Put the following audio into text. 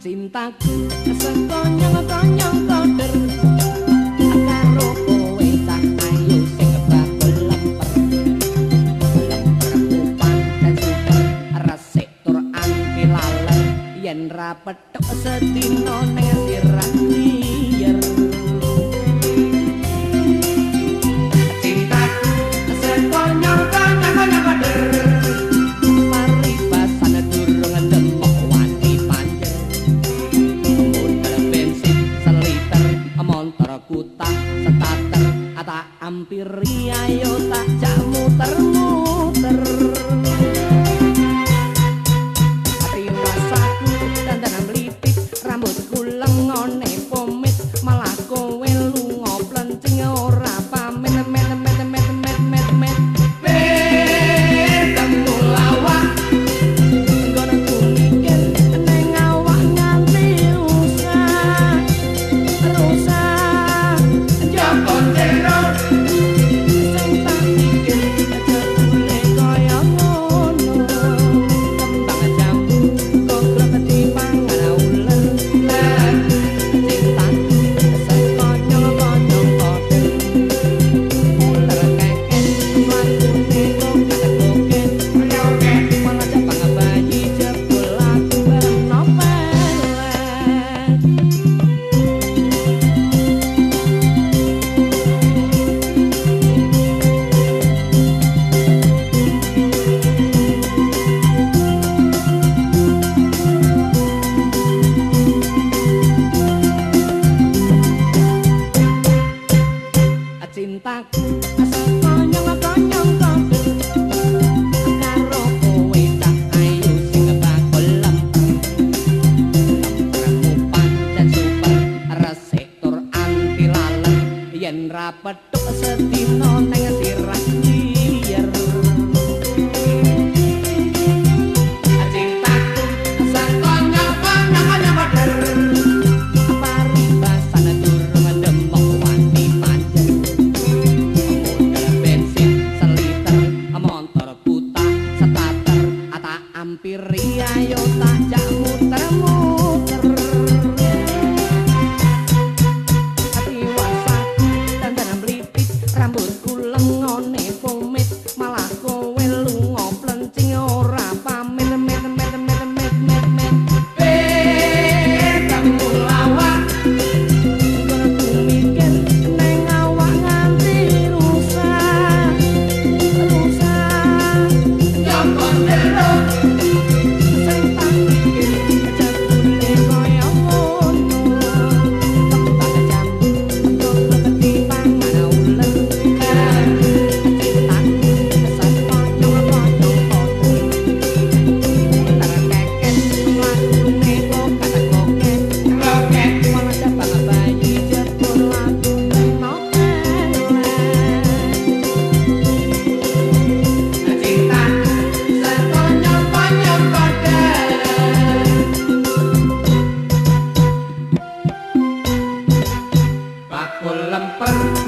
cintaku sekonyong konyong koder karo kowe tak ayu sing bakul lemper lemper kupan dan suka resik tur anti lalai. Yen ra sedih nonek pirría y yen ra petuk sedina piring pam pam